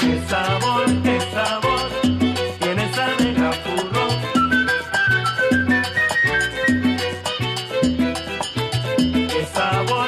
Que sabor, que sabor tiene esa negra furro. Que sabor.